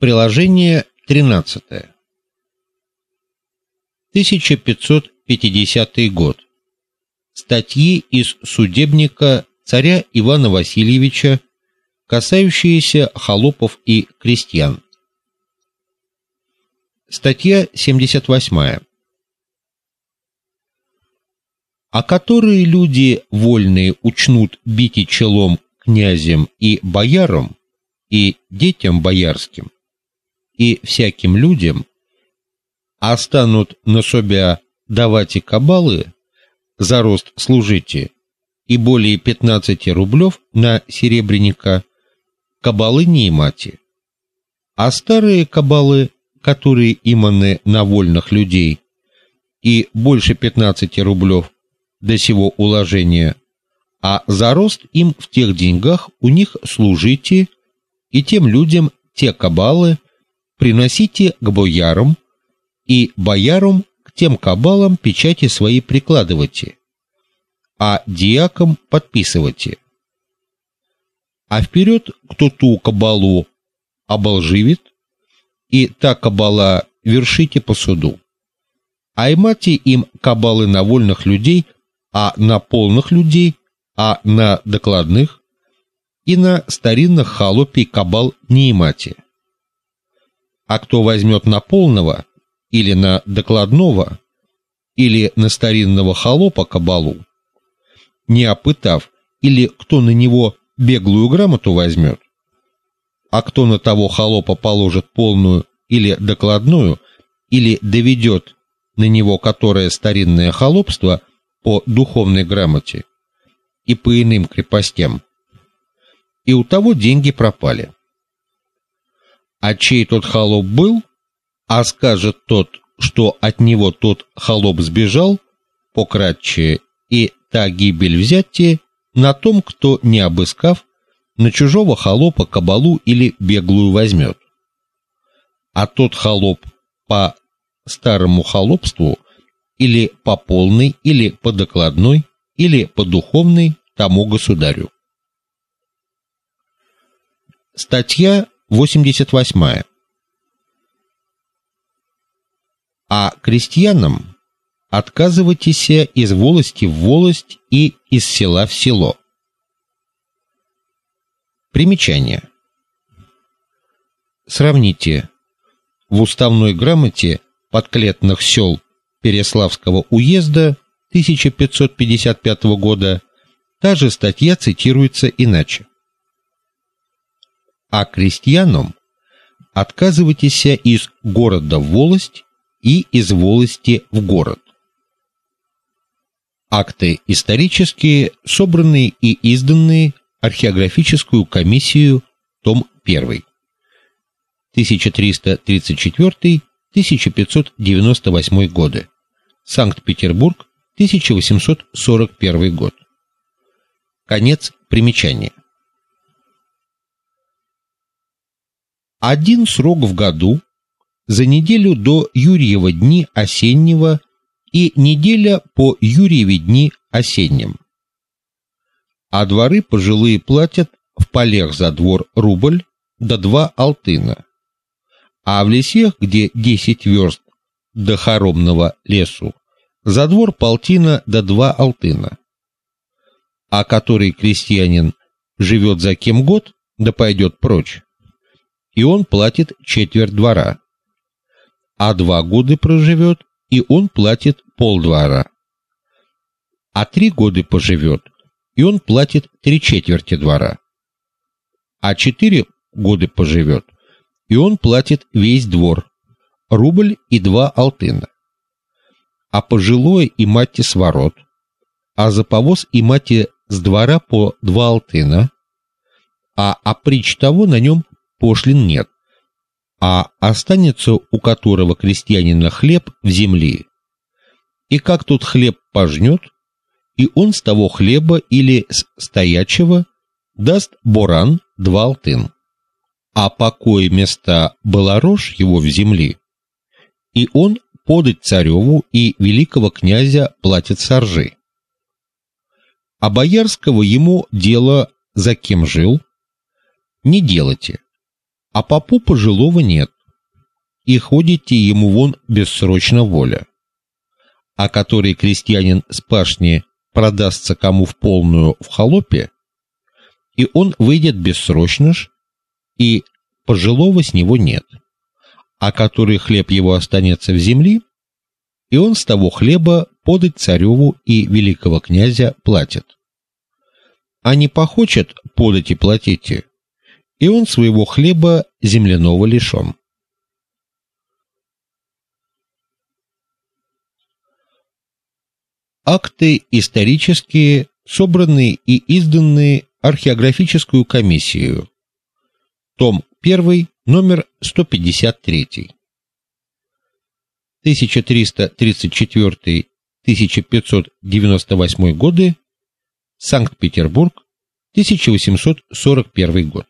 Приложение 13. 1550 год. Статьи из судебника царя Ивана Васильевича, касающиеся холопов и крестьян. Статья 78. А которые люди вольные учнут бить челом князем и боярам и детям боярским и всяким людям, а станут на себя давать и кабалы за рост служите и более 15 рублев на серебряника кабалы не имати. А старые кабалы которые иманы на вольных людей, и больше 15 рублев до сего уложения, а за рост им в тех деньгах у них служите, и тем людям те кабалы приносите к боярам, и боярам к тем кабалам печати свои прикладывайте, а диакам подписывайте. А вперед кто ту кабалу оболживит, и та кабала вершите по суду. Аймати им кабалы на вольных людей, а на полных людей, а на докладных, и на старинных холопий кабал не имати. А кто возьмет на полного или на докладного, или на старинного холопа кабалу, не опытав, или кто на него беглую грамоту возьмет, а кто на того холопа положит полную или докладную, или доведет на него которое старинное холопство по духовной грамоте и по иным крепостям. И у того деньги пропали. А чей тот холоп был, а скажет тот, что от него тот холоп сбежал, пократче, и та гибель взятие на том, кто, не обыскав, на чужого холопа кабалу или беглую возьмет. А тот холоп по старому холопству или по полной, или по докладной, или по духовной тому государю. Статья 88. А крестьянам отказывайтесь из волости в волость и из села в село. Примечание. Сравните в уставной грамоте подклетных сел Переславского уезда 1555 года та же статья цитируется иначе. А крестьянам отказывайтесь из города в волость и из волости в город. Акты исторические, собранные и изданные археографическую комиссию, том 1. 1334-1598 годы. Санкт-Петербург, 1841 год. Конец примечания. Один срок в году за неделю до Юрьева дни осеннего и неделя по Юрьеве дни осенним а дворы пожилые платят в полях за двор рубль до два алтына. А в лесах, где десять верст до хоромного лесу, за двор полтина до два алтына. А который крестьянин живет за кем год, да пойдет прочь, и он платит четверть двора. А два года проживет, и он платит полдвора. А три года поживет, и он платит три четверти двора. А четыре года поживет, и он платит весь двор, рубль и два алтына. А пожилое и мати с ворот, а за повоз и мати с двора по два алтына, а оприч того на нем пошлин нет, а останется у которого крестьянина хлеб в земле. И как тут хлеб пожнет, и он с того хлеба или с стоячего даст боран два алтын. А покой места была рожь его в земле, и он подать цареву и великого князя платит саржи. А боярского ему дело за кем жил не делайте. А попу пожилого нет, и ходите ему вон бессрочно воля. А который крестьянин с пашни продастся кому в полную в холопе, и он выйдет бессрочно ж, и пожилого с него нет. А который хлеб его останется в земли, и он с того хлеба подать цареву и великого князя платит. А не похочет подать и платите, и он своего хлеба земляного лишен. Акты исторические, собранные и изданные археографическую комиссию. Том 1, номер 153. 1334-1598 годы, Санкт-Петербург, 1841 год.